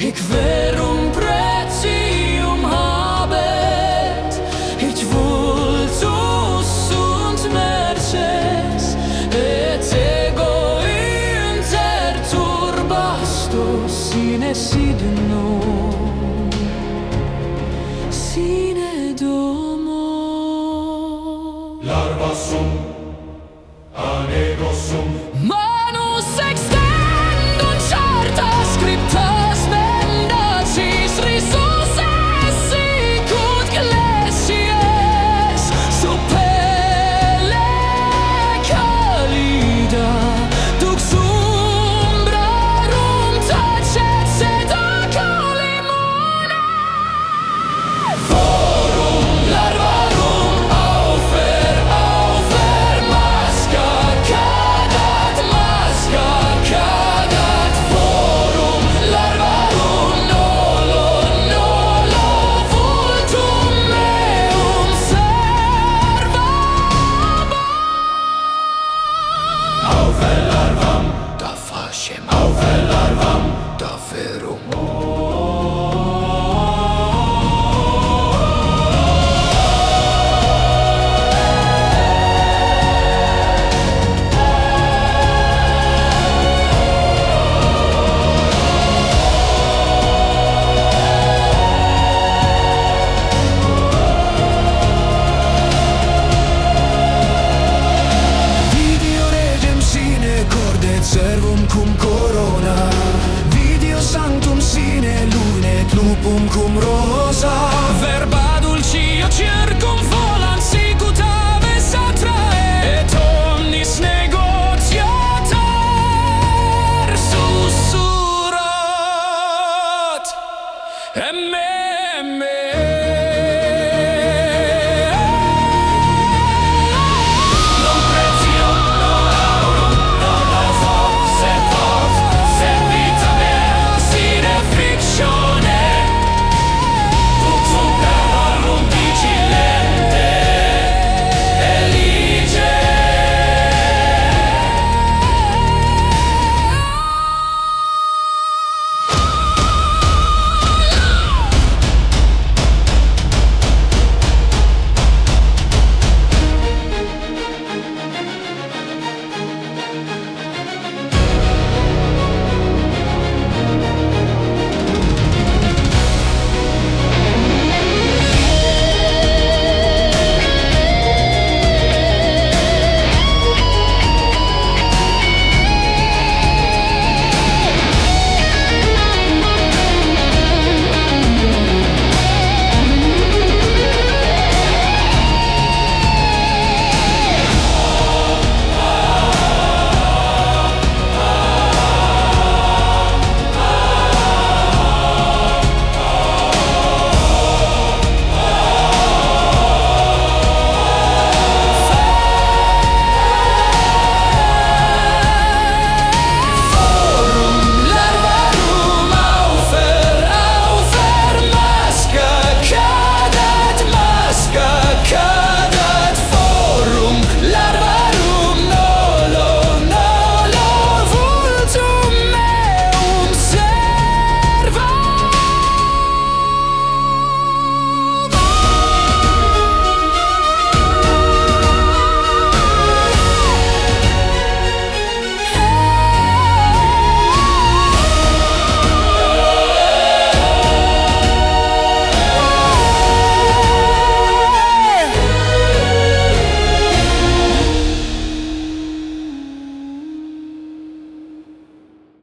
Ich verum pretium habet, ich vultus und merces, et ego inter turbastus sine sidno sine domo. Larva sum, anego sum, Auferlarvam, da faschem Auferlarvam. cum corona. Video sanctum sine lune lupum cum rosa. Verba dulcia circum volant sicutave satrae Et omnis negotiatar sussurat. Emme